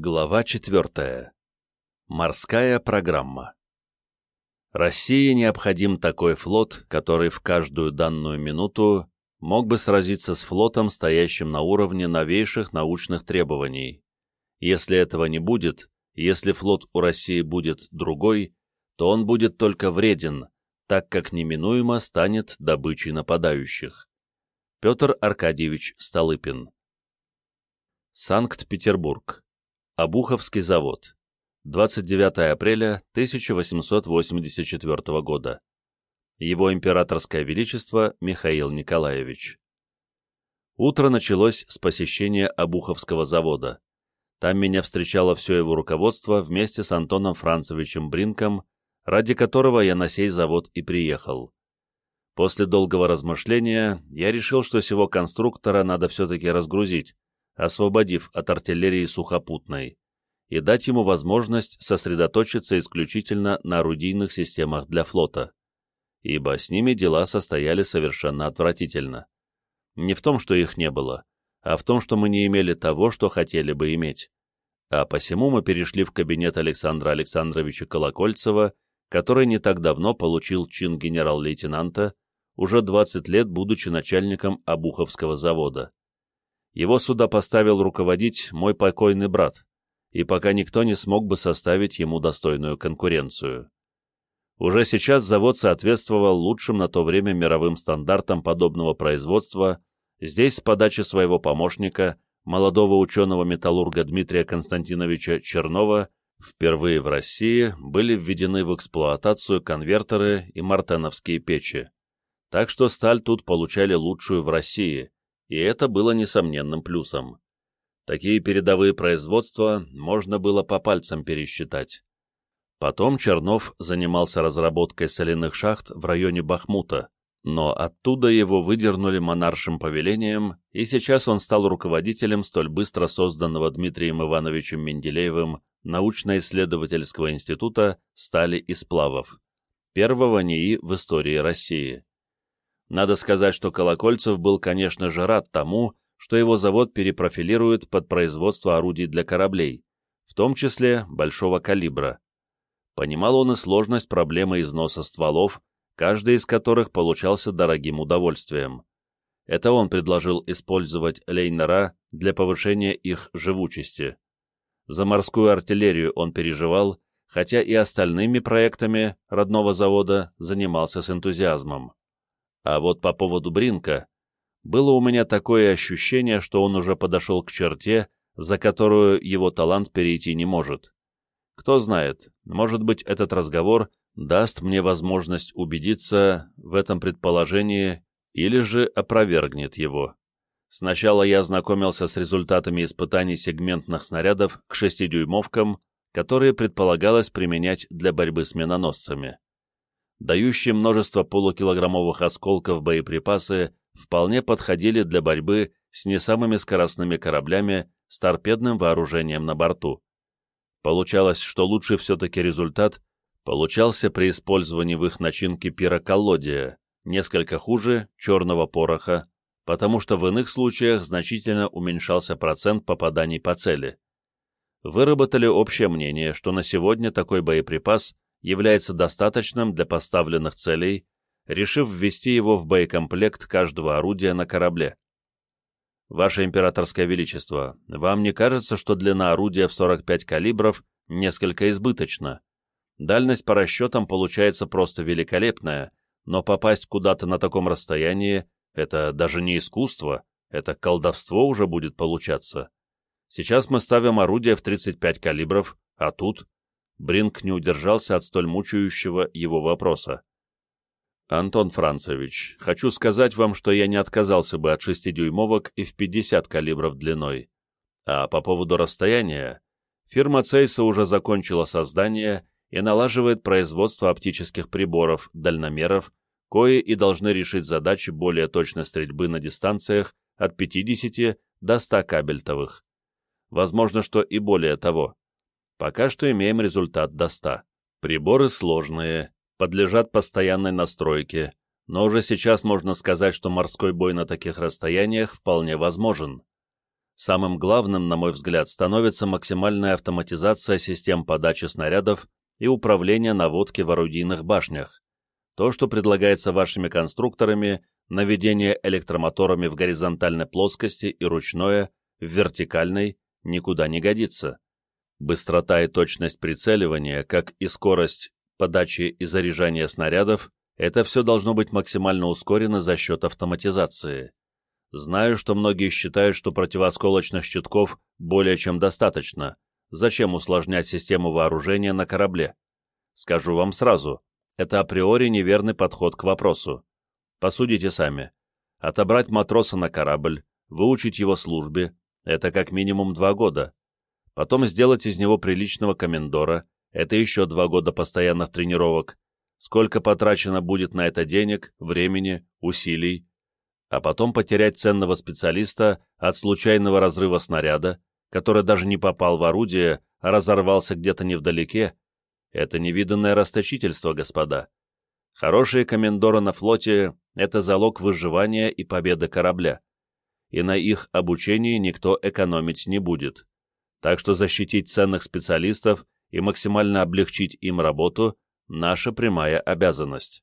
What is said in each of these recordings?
Глава 4. Морская программа. России необходим такой флот, который в каждую данную минуту мог бы сразиться с флотом, стоящим на уровне новейших научных требований. Если этого не будет, если флот у России будет другой, то он будет только вреден, так как неминуемо станет добычей нападающих. Петр Аркадьевич Столыпин Санкт-Петербург Обуховский завод. 29 апреля 1884 года. Его императорское величество Михаил Николаевич. Утро началось с посещения Обуховского завода. Там меня встречало все его руководство вместе с Антоном Францевичем Бринком, ради которого я на сей завод и приехал. После долгого размышления я решил, что сего конструктора надо все-таки разгрузить, освободив от артиллерии сухопутной, и дать ему возможность сосредоточиться исключительно на орудийных системах для флота, ибо с ними дела состояли совершенно отвратительно. Не в том, что их не было, а в том, что мы не имели того, что хотели бы иметь. А посему мы перешли в кабинет Александра Александровича Колокольцева, который не так давно получил чин генерал-лейтенанта, уже 20 лет будучи начальником Обуховского завода. Его сюда поставил руководить мой покойный брат, и пока никто не смог бы составить ему достойную конкуренцию. Уже сейчас завод соответствовал лучшим на то время мировым стандартам подобного производства, здесь с подачи своего помощника, молодого ученого-металлурга Дмитрия Константиновича Чернова, впервые в России были введены в эксплуатацию конвертеры и мартеновские печи. Так что сталь тут получали лучшую в России, и это было несомненным плюсом. Такие передовые производства можно было по пальцам пересчитать. Потом Чернов занимался разработкой соляных шахт в районе Бахмута, но оттуда его выдернули монаршим повелением, и сейчас он стал руководителем столь быстро созданного Дмитрием Ивановичем Менделеевым научно-исследовательского института стали и сплавов, первого НИИ в истории России. Надо сказать, что Колокольцев был, конечно же, рад тому, что его завод перепрофилирует под производство орудий для кораблей, в том числе большого калибра. Понимал он и сложность проблемы износа стволов, каждый из которых получался дорогим удовольствием. Это он предложил использовать лейнера для повышения их живучести. За морскую артиллерию он переживал, хотя и остальными проектами родного завода занимался с энтузиазмом. А вот по поводу Бринка, было у меня такое ощущение, что он уже подошел к черте, за которую его талант перейти не может. Кто знает, может быть, этот разговор даст мне возможность убедиться в этом предположении или же опровергнет его. Сначала я ознакомился с результатами испытаний сегментных снарядов к шестидюймовкам, которые предполагалось применять для борьбы с миноносцами дающие множество полукилограммовых осколков боеприпасы, вполне подходили для борьбы с не самыми скоростными кораблями с торпедным вооружением на борту. Получалось, что лучший все-таки результат получался при использовании в их начинке пироколлодия, несколько хуже черного пороха, потому что в иных случаях значительно уменьшался процент попаданий по цели. Выработали общее мнение, что на сегодня такой боеприпас является достаточным для поставленных целей, решив ввести его в боекомплект каждого орудия на корабле. Ваше Императорское Величество, вам не кажется, что длина орудия в 45 калибров несколько избыточна? Дальность по расчетам получается просто великолепная, но попасть куда-то на таком расстоянии — это даже не искусство, это колдовство уже будет получаться. Сейчас мы ставим орудие в 35 калибров, а тут Бринк не удержался от столь мучающего его вопроса. «Антон Францевич, хочу сказать вам, что я не отказался бы от шестидюймовок и в 50 калибров длиной. А по поводу расстояния, фирма Цейса уже закончила создание и налаживает производство оптических приборов, дальномеров, кои и должны решить задачи более точной стрельбы на дистанциях от 50 до 100 кабельтовых. Возможно, что и более того. Пока что имеем результат до 100. Приборы сложные, подлежат постоянной настройке, но уже сейчас можно сказать, что морской бой на таких расстояниях вполне возможен. Самым главным, на мой взгляд, становится максимальная автоматизация систем подачи снарядов и управления наводки в орудийных башнях. То, что предлагается вашими конструкторами, наведение электромоторами в горизонтальной плоскости и ручное, в вертикальной, никуда не годится. Быстрота и точность прицеливания, как и скорость подачи и заряжания снарядов, это все должно быть максимально ускорено за счет автоматизации. Знаю, что многие считают, что противосколочных щитков более чем достаточно. Зачем усложнять систему вооружения на корабле? Скажу вам сразу, это априори неверный подход к вопросу. Посудите сами. Отобрать матроса на корабль, выучить его службе — это как минимум два года. Потом сделать из него приличного комендора — это еще два года постоянных тренировок. Сколько потрачено будет на это денег, времени, усилий, а потом потерять ценного специалиста от случайного разрыва снаряда, который даже не попал в орудие, а разорвался где-то невдалеке, это невиданное расточительство, господа. Хорошие комендоры на флоте — это залог выживания и победы корабля, и на их обучении никто экономить не будет. Так что защитить ценных специалистов и максимально облегчить им работу — наша прямая обязанность.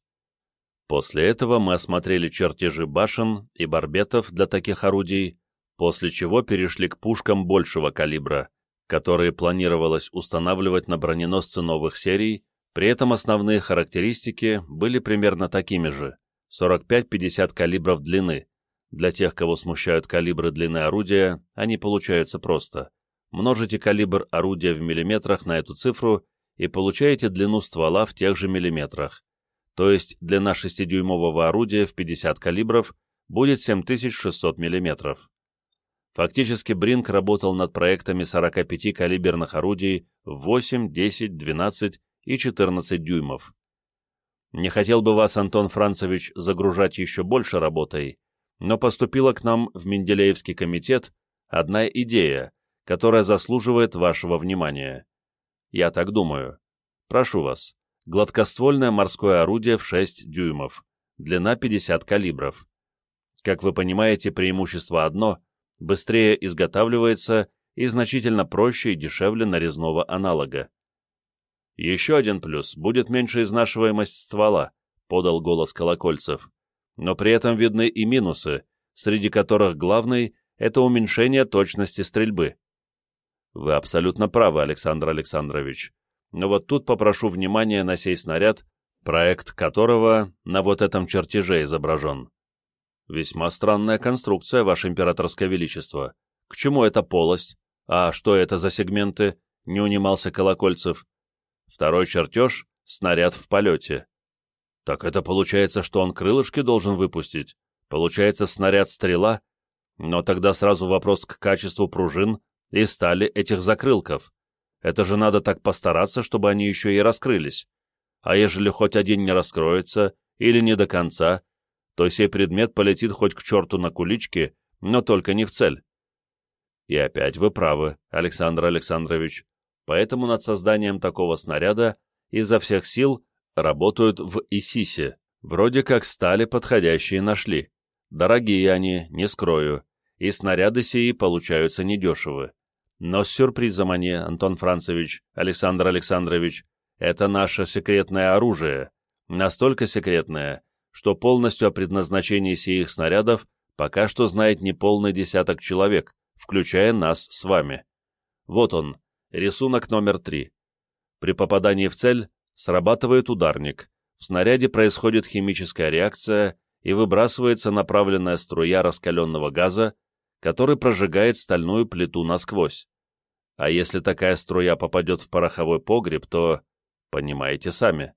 После этого мы осмотрели чертежи башен и барбетов для таких орудий, после чего перешли к пушкам большего калибра, которые планировалось устанавливать на броненосцы новых серий, при этом основные характеристики были примерно такими же – 45-50 калибров длины. Для тех, кого смущают калибры длины орудия, они получаются просто. Множите калибр орудия в миллиметрах на эту цифру и получаете длину ствола в тех же миллиметрах то есть длина 6-дюймового орудия в 50 калибров будет 7600 мм. Фактически Бринк работал над проектами 45 калиберных орудий в 8, 10, 12 и 14 дюймов. Не хотел бы вас, Антон Францевич, загружать еще больше работой, но поступила к нам в Менделеевский комитет одна идея, которая заслуживает вашего внимания. Я так думаю. Прошу вас, гладкоствольное морское орудие в 6 дюймов, длина 50 калибров. Как вы понимаете, преимущество одно – быстрее изготавливается и значительно проще и дешевле нарезного аналога. «Еще один плюс – будет меньше изнашиваемость ствола», – подал голос Колокольцев. «Но при этом видны и минусы, среди которых главный – это уменьшение точности стрельбы». «Вы абсолютно правы, Александр Александрович но вот тут попрошу внимания на сей снаряд, проект которого на вот этом чертеже изображен. Весьма странная конструкция, Ваше Императорское Величество. К чему эта полость? А что это за сегменты? Не унимался Колокольцев. Второй чертеж — снаряд в полете. Так это получается, что он крылышки должен выпустить? Получается, снаряд-стрела? Но тогда сразу вопрос к качеству пружин и стали этих закрылков. Это же надо так постараться, чтобы они еще и раскрылись. А ежели хоть один не раскроется, или не до конца, то сей предмет полетит хоть к черту на куличке, но только не в цель. И опять вы правы, Александр Александрович. Поэтому над созданием такого снаряда изо всех сил работают в ИСИСе. Вроде как стали подходящие нашли. Дорогие они, не скрою, и снаряды сии получаются недешевы. Но с сюрпризом они, Антон Францевич, Александр Александрович, это наше секретное оружие, настолько секретное, что полностью о предназначении сих снарядов пока что знает неполный десяток человек, включая нас с вами. Вот он, рисунок номер три. При попадании в цель срабатывает ударник, в снаряде происходит химическая реакция и выбрасывается направленная струя раскаленного газа, который прожигает стальную плиту насквозь. А если такая струя попадет в пороховой погреб, то... Понимаете сами.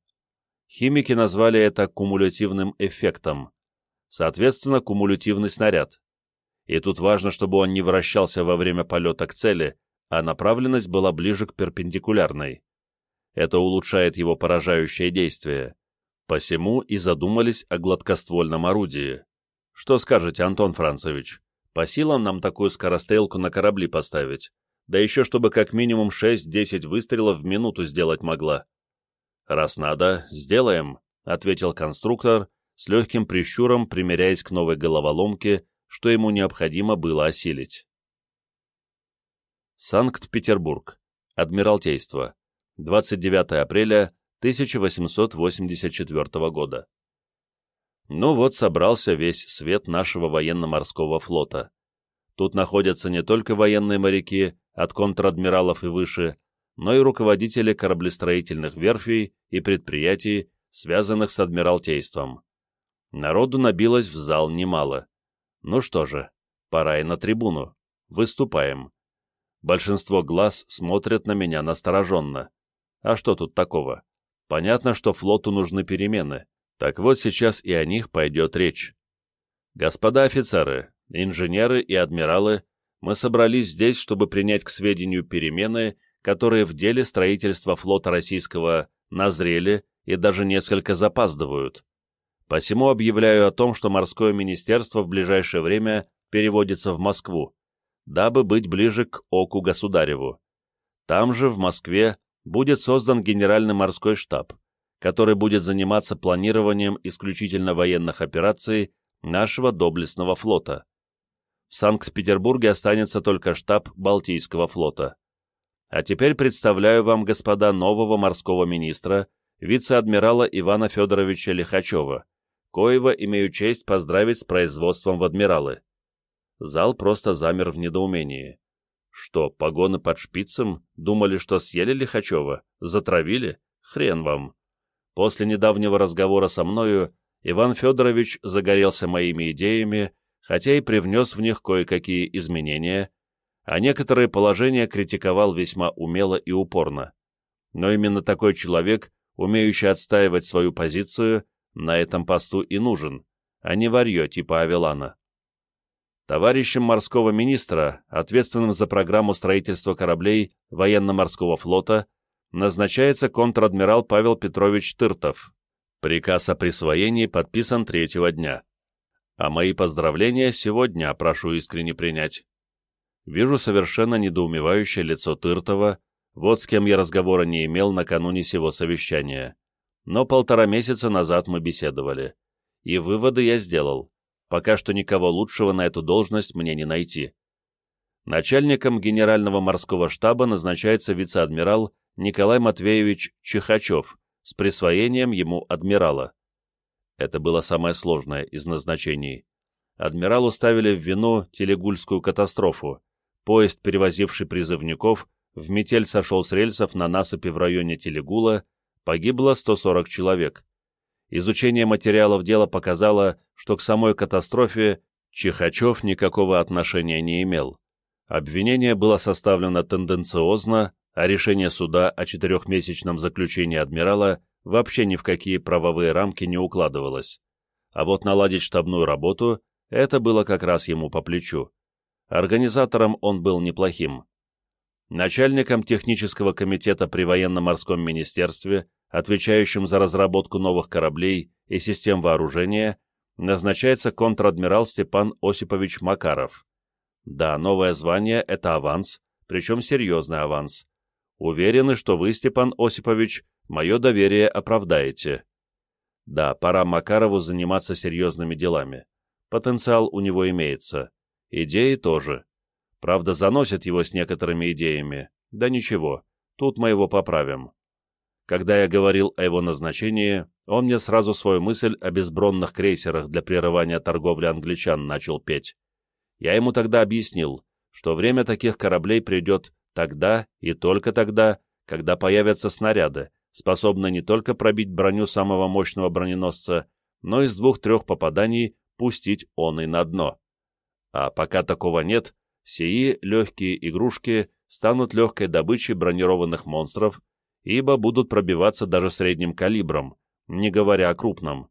Химики назвали это кумулятивным эффектом. Соответственно, кумулятивный снаряд. И тут важно, чтобы он не вращался во время полета к цели, а направленность была ближе к перпендикулярной. Это улучшает его поражающее действие. Посему и задумались о гладкоствольном орудии. Что скажете, Антон Францевич? По силам нам такую скорострелку на корабли поставить, да еще чтобы как минимум 6-10 выстрелов в минуту сделать могла. «Раз надо, сделаем», — ответил конструктор, с легким прищуром примеряясь к новой головоломке, что ему необходимо было осилить. Санкт-Петербург. Адмиралтейство. 29 апреля 1884 года. Ну вот собрался весь свет нашего военно-морского флота. Тут находятся не только военные моряки, от контр-адмиралов и выше, но и руководители кораблестроительных верфей и предприятий, связанных с адмиралтейством. Народу набилось в зал немало. Ну что же, пора и на трибуну. Выступаем. Большинство глаз смотрят на меня настороженно. А что тут такого? Понятно, что флоту нужны перемены. Так вот сейчас и о них пойдет речь. Господа офицеры, инженеры и адмиралы, мы собрались здесь, чтобы принять к сведению перемены, которые в деле строительства флота российского назрели и даже несколько запаздывают. Посему объявляю о том, что морское министерство в ближайшее время переводится в Москву, дабы быть ближе к оку государеву. Там же, в Москве, будет создан Генеральный морской штаб, который будет заниматься планированием исключительно военных операций нашего доблестного флота. В Санкт-Петербурге останется только штаб Балтийского флота. А теперь представляю вам, господа, нового морского министра, вице-адмирала Ивана Федоровича Лихачева, коего имею честь поздравить с производством в адмиралы. Зал просто замер в недоумении. Что, погоны под шпицем? Думали, что съели Лихачева? Затравили? Хрен вам. После недавнего разговора со мною Иван Федорович загорелся моими идеями, хотя и привнес в них кое-какие изменения, а некоторые положения критиковал весьма умело и упорно. Но именно такой человек, умеющий отстаивать свою позицию, на этом посту и нужен, а не варье типа Авелана. Товарищем морского министра, ответственным за программу строительства кораблей военно-морского флота, назначается контр-адмирал Павел Петрович Тыртов. Приказ о присвоении подписан третьего дня. А мои поздравления сегодня прошу искренне принять. Вижу совершенно недоумевающее лицо Тыртова, вот с кем я разговора не имел накануне сего совещания. Но полтора месяца назад мы беседовали. И выводы я сделал. Пока что никого лучшего на эту должность мне не найти. Начальником Генерального морского штаба назначается вице-адмирал Николай Матвеевич Чихачев с присвоением ему адмирала. Это было самое сложное из назначений. Адмиралу ставили в вину телегульскую катастрофу. Поезд, перевозивший призывников, в метель сошел с рельсов на насыпи в районе Телегула, погибло 140 человек. Изучение материалов дела показало, что к самой катастрофе Чихачев никакого отношения не имел. Обвинение было составлено тенденциозно, а решение суда о четырехмесячном заключении адмирала вообще ни в какие правовые рамки не укладывалось. А вот наладить штабную работу — это было как раз ему по плечу. Организатором он был неплохим. Начальником технического комитета при военно-морском министерстве, отвечающим за разработку новых кораблей и систем вооружения, назначается контр-адмирал Степан Осипович Макаров. Да, новое звание — это аванс, причем серьезный аванс. Уверены, что вы, Степан Осипович, мое доверие оправдаете. Да, пора Макарову заниматься серьезными делами. Потенциал у него имеется. Идеи тоже. Правда, заносит его с некоторыми идеями. Да ничего, тут мы его поправим. Когда я говорил о его назначении, он мне сразу свою мысль о безбронных крейсерах для прерывания торговли англичан начал петь. Я ему тогда объяснил, что время таких кораблей придет Тогда и только тогда, когда появятся снаряды, способные не только пробить броню самого мощного броненосца, но и с двух-трех попаданий пустить он и на дно. А пока такого нет, сии легкие игрушки станут легкой добычей бронированных монстров, ибо будут пробиваться даже средним калибром, не говоря о крупном.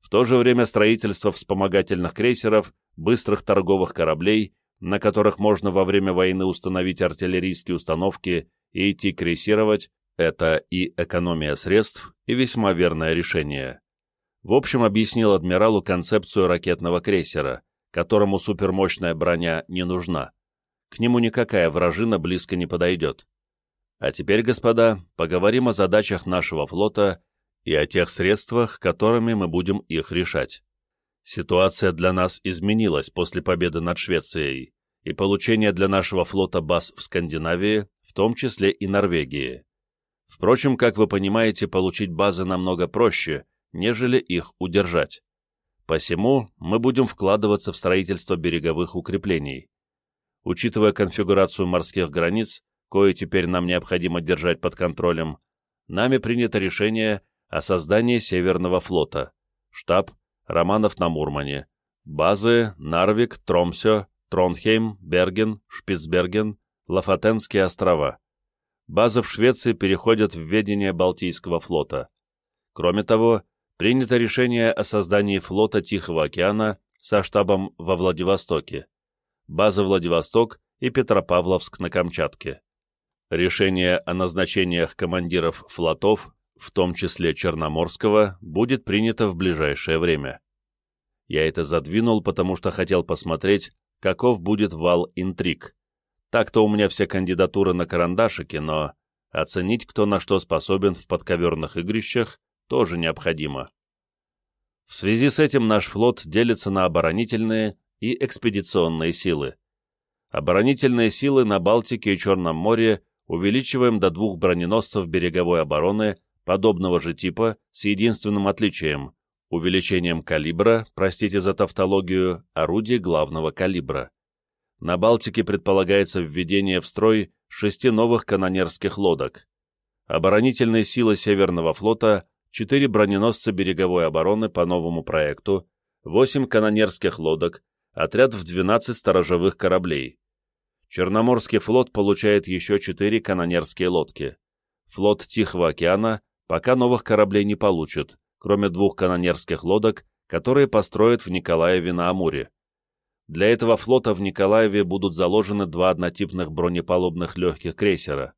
В то же время строительство вспомогательных крейсеров, быстрых торговых кораблей на которых можно во время войны установить артиллерийские установки и идти крейсировать, это и экономия средств, и весьма верное решение. В общем, объяснил адмиралу концепцию ракетного крейсера, которому супермощная броня не нужна. К нему никакая вражина близко не подойдет. А теперь, господа, поговорим о задачах нашего флота и о тех средствах, которыми мы будем их решать. Ситуация для нас изменилась после победы над Швецией, и получение для нашего флота баз в Скандинавии, в том числе и Норвегии. Впрочем, как вы понимаете, получить базы намного проще, нежели их удержать. Посему мы будем вкладываться в строительство береговых укреплений. Учитывая конфигурацию морских границ, кое теперь нам необходимо держать под контролем, нами принято решение о создании Северного флота, штаб Романов на Мурмане, базы Нарвик, Тромсё, Тронхейм, Берген, Шпицберген, Лафатенские острова. Базы в Швеции переходят в ведение Балтийского флота. Кроме того, принято решение о создании флота Тихого океана со штабом во Владивостоке. База Владивосток и Петропавловск на Камчатке. Решение о назначениях командиров флотов, в том числе Черноморского, будет принято в ближайшее время. Я это задвинул, потому что хотел посмотреть, каков будет вал интриг. Так-то у меня все кандидатуры на карандашике, но оценить, кто на что способен в подковерных игрищах, тоже необходимо. В связи с этим наш флот делится на оборонительные и экспедиционные силы. Оборонительные силы на Балтике и Черном море увеличиваем до двух броненосцев береговой обороны подобного же типа с единственным отличием – увеличением калибра, простите за тавтологию, орудий главного калибра. На Балтике предполагается введение в строй шести новых канонерских лодок. Оборонительные силы Северного флота – четыре броненосца береговой обороны по новому проекту, восемь канонерских лодок, отряд в 12 сторожевых кораблей. Черноморский флот получает еще четыре канонерские лодки. Флот Тихого океана пока новых кораблей не получит, кроме двух канонерских лодок, которые построят в Николаеве на Амуре. Для этого флота в Николаеве будут заложены два однотипных бронепалубных легких крейсера.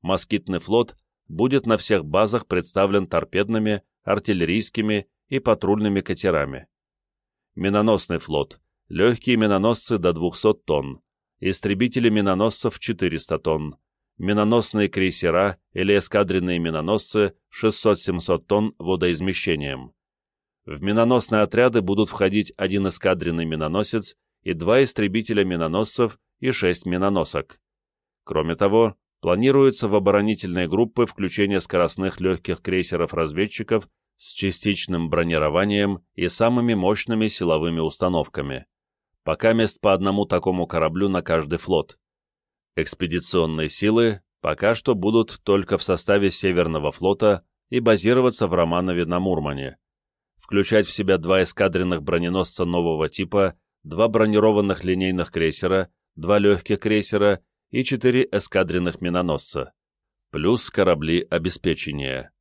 Москитный флот будет на всех базах представлен торпедными, артиллерийскими и патрульными катерами. Миноносный флот, легкие миноносцы до 200 тонн, истребители миноносцев 400 тонн, миноносные крейсера или эскадренные миноносцы 600-700 тонн водоизмещением. В миноносные отряды будут входить один эскадренный миноносец и два истребителя миноносцев и шесть миноносок. Кроме того, планируется в оборонительные группы включение скоростных легких крейсеров-разведчиков с частичным бронированием и самыми мощными силовыми установками пока мест по одному такому кораблю на каждый флот. Экспедиционные силы пока что будут только в составе Северного флота и базироваться в Романове на Мурмане. Включать в себя два эскадренных броненосца нового типа, два бронированных линейных крейсера, два легких крейсера и четыре эскадренных миноносца. Плюс корабли обеспечения.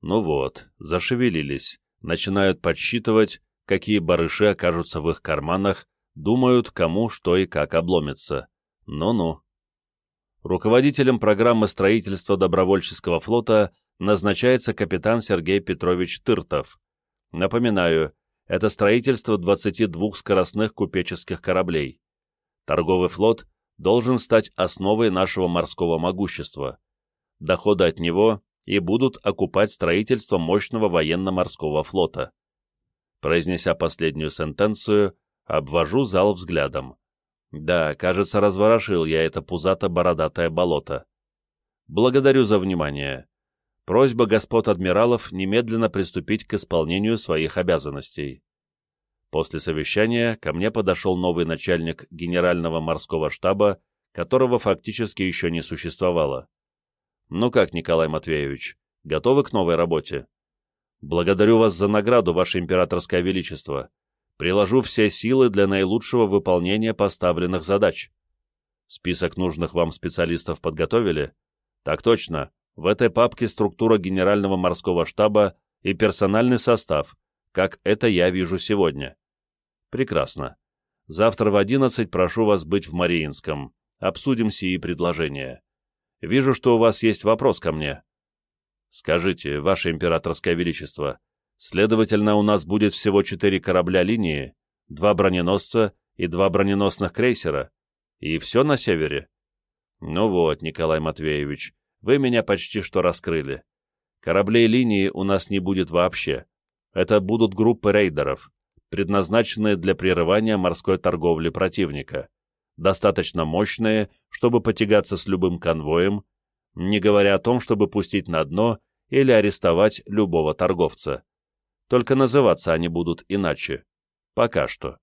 Ну вот, зашевелились, начинают подсчитывать, какие барыши окажутся в их карманах думают, кому что и как обломится. Ну-ну. Руководителем программы строительства добровольческого флота назначается капитан Сергей Петрович Тыртов. Напоминаю, это строительство 22 скоростных купеческих кораблей. Торговый флот должен стать основой нашего морского могущества. Доходы от него и будут окупать строительство мощного военно-морского флота. Произнеся последнюю сентенцию, Обвожу зал взглядом. Да, кажется, разворошил я это пузато-бородатое болото. Благодарю за внимание. Просьба господ адмиралов немедленно приступить к исполнению своих обязанностей. После совещания ко мне подошел новый начальник Генерального морского штаба, которого фактически еще не существовало. Ну как, Николай Матвеевич, готовы к новой работе? Благодарю вас за награду, Ваше Императорское Величество приложу все силы для наилучшего выполнения поставленных задач. Список нужных вам специалистов подготовили? Так точно. В этой папке структура Генерального морского штаба и персональный состав, как это я вижу сегодня. Прекрасно. Завтра в 11 прошу вас быть в Мариинском. Обсудим сии предложения. Вижу, что у вас есть вопрос ко мне. Скажите, Ваше Императорское Величество, Следовательно, у нас будет всего четыре корабля линии, два броненосца и два броненосных крейсера. И все на севере. Ну вот, Николай Матвеевич, вы меня почти что раскрыли. Кораблей линии у нас не будет вообще. Это будут группы рейдеров, предназначенные для прерывания морской торговли противника. достаточно мощные, чтобы потягаться с любым конвоем, не говоря о том, чтобы пустить на дно или арестовать любого торговца. Только называться они будут иначе. Пока что.